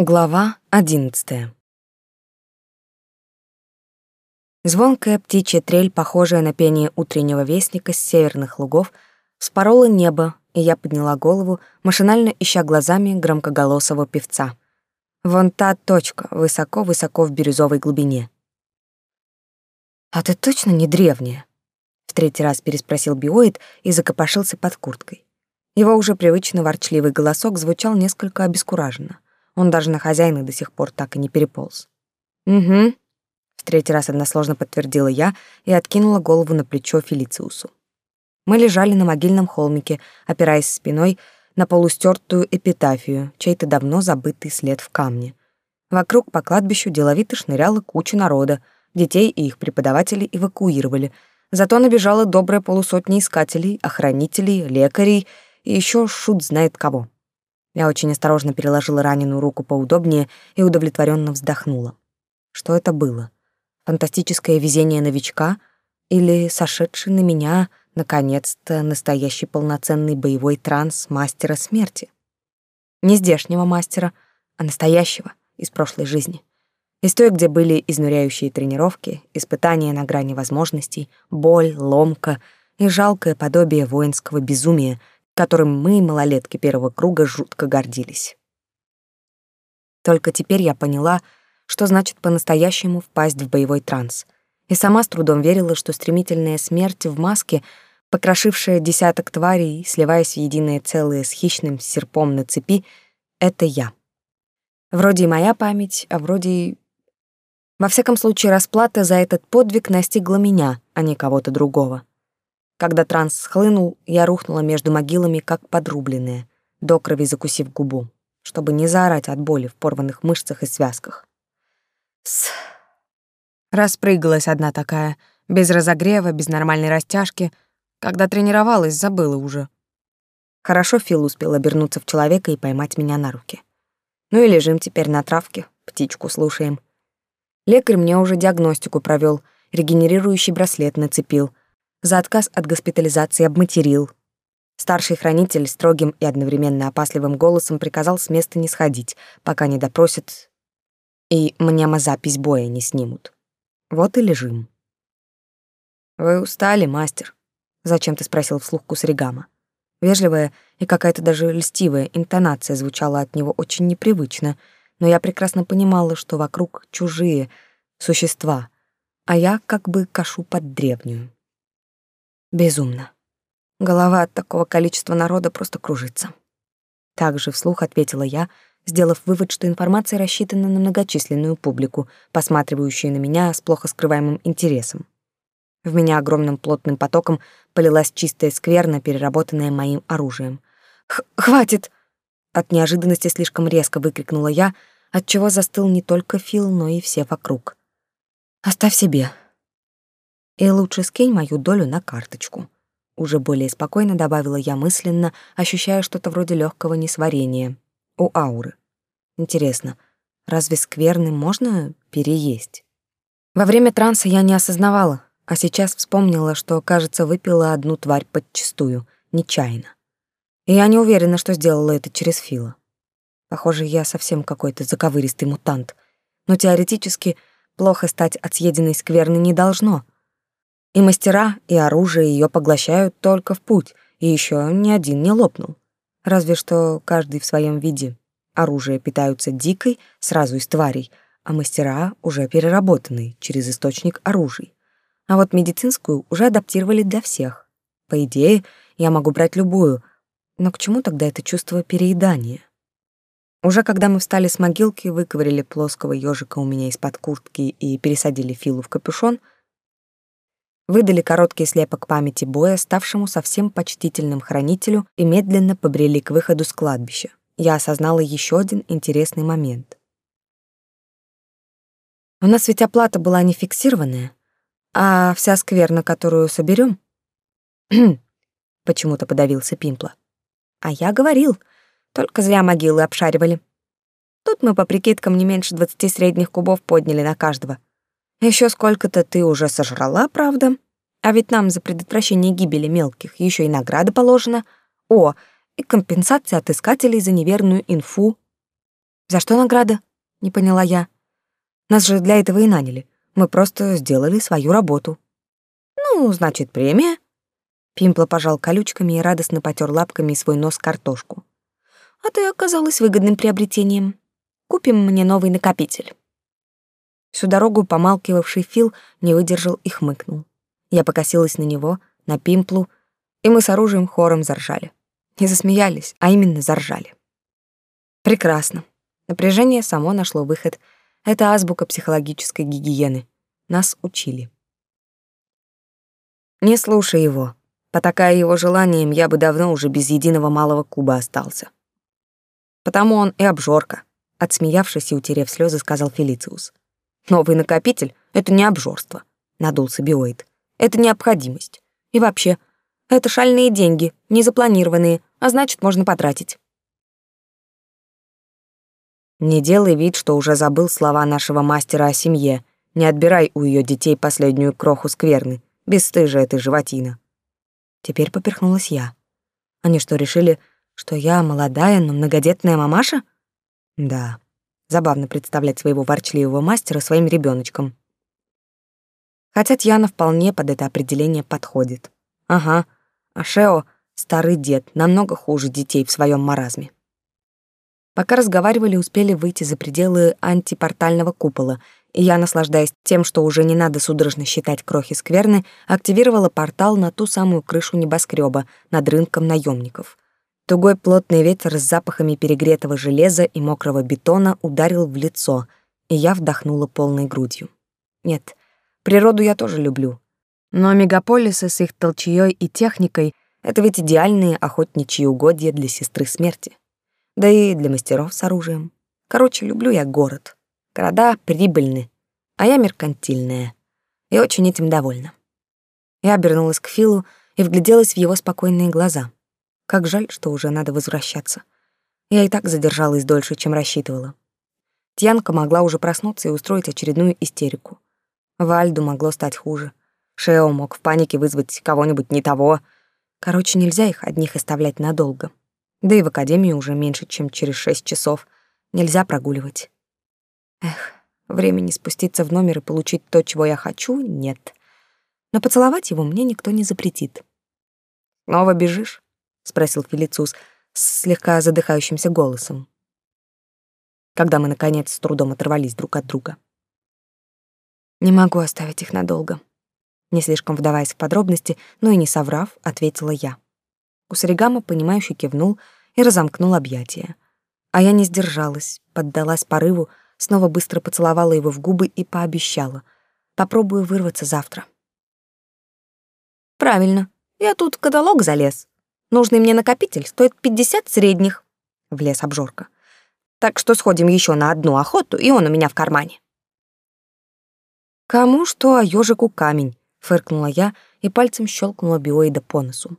Глава одиннадцатая. Звонкая птичья трель, похожая на пение утреннего вестника с северных лугов, спорола небо, и я подняла голову, машинально ища глазами громкоголосого певца. Вон та точка, высоко-высоко в бирюзовой глубине. «А ты точно не древняя?» В третий раз переспросил биоид и закопошился под курткой. Его уже привычно ворчливый голосок звучал несколько обескураженно. Он даже на хозяина до сих пор так и не переполз. «Угу», — в третий раз односложно подтвердила я и откинула голову на плечо Фелициусу. Мы лежали на могильном холмике, опираясь спиной на полустертую эпитафию, чей-то давно забытый след в камне. Вокруг по кладбищу деловито шныряла куча народа, детей и их преподавателей эвакуировали, зато набежала добрая полусотня искателей, охранителей, лекарей и еще шут знает кого. Я очень осторожно переложила раненую руку поудобнее и удовлетворенно вздохнула. Что это было? Фантастическое везение новичка или сошедший на меня наконец-то настоящий полноценный боевой транс мастера смерти? Не здешнего мастера, а настоящего из прошлой жизни. Из той, где были изнуряющие тренировки, испытания на грани возможностей, боль, ломка и жалкое подобие воинского безумия, которым мы, малолетки первого круга, жутко гордились. Только теперь я поняла, что значит по-настоящему впасть в боевой транс, и сама с трудом верила, что стремительная смерть в маске, покрошившая десяток тварей, сливаясь в единое целое с хищным серпом на цепи, — это я. Вроде и моя память, а вроде... Во всяком случае, расплата за этот подвиг настигла меня, а не кого-то другого. Когда транс схлынул, я рухнула между могилами, как подрубленная, до крови закусив губу, чтобы не заорать от боли в порванных мышцах и связках. С... Распрыгалась одна такая, без разогрева, без нормальной растяжки. Когда тренировалась, забыла уже. Хорошо Фил успел обернуться в человека и поймать меня на руки. Ну и лежим теперь на травке, птичку слушаем. Лекарь мне уже диагностику провел, регенерирующий браслет нацепил, за отказ от госпитализации обматерил. Старший хранитель строгим и одновременно опасливым голосом приказал с места не сходить, пока не допросят и мнемозапись боя не снимут. Вот и лежим. «Вы устали, мастер?» — зачем ты спросил вслух Кусригама. Вежливая и какая-то даже льстивая интонация звучала от него очень непривычно, но я прекрасно понимала, что вокруг чужие существа, а я как бы кашу под древнюю. Безумно. Голова от такого количества народа просто кружится. Также вслух ответила я, сделав вывод, что информация рассчитана на многочисленную публику, посматривающую на меня с плохо скрываемым интересом. В меня огромным плотным потоком полилась чистая скверна, переработанная моим оружием. «Хватит!» От неожиданности слишком резко выкрикнула я, отчего застыл не только Фил, но и все вокруг. «Оставь себе», и лучше скинь мою долю на карточку. Уже более спокойно добавила я мысленно, ощущая что-то вроде легкого несварения. У ауры. Интересно, разве скверны можно переесть? Во время транса я не осознавала, а сейчас вспомнила, что, кажется, выпила одну тварь подчистую, нечаянно. И я не уверена, что сделала это через Фила. Похоже, я совсем какой-то заковыристый мутант. Но теоретически плохо стать от съеденной скверны не должно — и мастера, и оружие ее поглощают только в путь, и еще ни один не лопнул. Разве что каждый в своем виде. Оружие питаются дикой, сразу из тварей, а мастера уже переработанные через источник оружий. А вот медицинскую уже адаптировали для всех. По идее, я могу брать любую, но к чему тогда это чувство переедания? Уже когда мы встали с могилки, выковырили плоского ежика у меня из-под куртки и пересадили Филу в капюшон — выдали короткий слепок памяти боя ставшему совсем почтительным хранителю и медленно побрели к выходу с кладбища. Я осознала еще один интересный момент. У нас ведь оплата была не фиксированная, а вся скверна, которую соберем, почему-то подавился Пимпла. А я говорил, только зря могилы обшаривали. Тут мы по прикидкам не меньше двадцати средних кубов подняли на каждого — еще сколько-то ты уже сожрала, правда? А ведь нам за предотвращение гибели мелких еще и награда положена. О, и компенсация от искателей за неверную инфу. За что награда? Не поняла я. Нас же для этого и наняли. Мы просто сделали свою работу. Ну, значит, премия. Пимпла пожал колючками и радостно потер лапками свой нос картошку. А ты оказалась выгодным приобретением. Купим мне новый накопитель. Всю дорогу помалкивавший Фил не выдержал и хмыкнул. Я покосилась на него, на Пимплу, и мы с оружием хором заржали. Не засмеялись, а именно заржали. Прекрасно. Напряжение само нашло выход. Это азбука психологической гигиены. Нас учили. Не слушай его. Потакая его желанием, я бы давно уже без единого малого куба остался. Потому он и обжорка, отсмеявшись и утерев слезы, сказал Фелициус. Новый накопитель — это не обжорство, надулся биоид. Это необходимость. И вообще, это шальные деньги, незапланированные, а значит, можно потратить. Не делай вид, что уже забыл слова нашего мастера о семье. Не отбирай у ее детей последнюю кроху скверны. Бесстыжая ты животина. Теперь поперхнулась я. Они что, решили, что я молодая, но многодетная мамаша? Да. Забавно представлять своего ворчливого мастера своим ребеночком. Хотя Тьяна вполне под это определение подходит. Ага, а Шео — старый дед, намного хуже детей в своем маразме. Пока разговаривали, успели выйти за пределы антипортального купола, и я, наслаждаясь тем, что уже не надо судорожно считать крохи скверны, активировала портал на ту самую крышу небоскреба над рынком наемников. Тугой плотный ветер с запахами перегретого железа и мокрого бетона ударил в лицо, и я вдохнула полной грудью. Нет, природу я тоже люблю. Но мегаполисы с их толчьей и техникой — это ведь идеальные охотничьи угодья для сестры смерти да и для мастеров с оружием. Короче, люблю я город. Города прибыльны, а я меркантильная. И очень этим довольна. Я обернулась к Филу и вгляделась в его спокойные глаза. Как жаль, что уже надо возвращаться. Я и так задержалась дольше, чем рассчитывала. Тьянка могла уже проснуться и устроить очередную истерику. Вальду могло стать хуже. Шео мог в панике вызвать кого-нибудь не того. Короче, нельзя их одних оставлять надолго. Да и в академию уже меньше, чем через шесть часов. Нельзя прогуливать. Эх, времени спуститься в номер и получить то, чего я хочу, нет. Но поцеловать его мне никто не запретит. «Снова бежишь?» — спросил Фелицус с слегка задыхающимся голосом. Когда мы, наконец, с трудом оторвались друг от друга. «Не могу оставить их надолго», не слишком вдаваясь в подробности, но и не соврав, ответила я. Кусаригама, понимающе кивнул и разомкнул объятия. А я не сдержалась, поддалась порыву, снова быстро поцеловала его в губы и пообещала. Попробую вырваться завтра. «Правильно. Я тут в каталог залез. Нужный мне накопитель стоит пятьдесят средних», — влез обжорка. «Так что сходим еще на одну охоту, и он у меня в кармане». «Кому что, а ежику камень», — фыркнула я и пальцем щелкнула биоида по носу.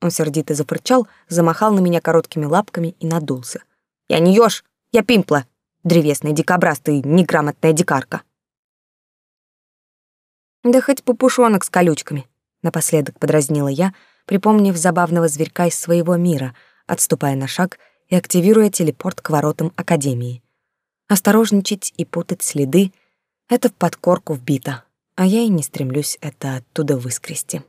Он сердито зафырчал, замахал на меня короткими лапками и надулся. «Я не ёж, я пимпла, древесная дикобраз, неграмотная дикарка». «Да хоть попушонок с колючками», — напоследок подразнила я, припомнив забавного зверька из своего мира, отступая на шаг и активируя телепорт к воротам Академии. Осторожничать и путать следы — это в подкорку вбито, а я и не стремлюсь это оттуда выскрести.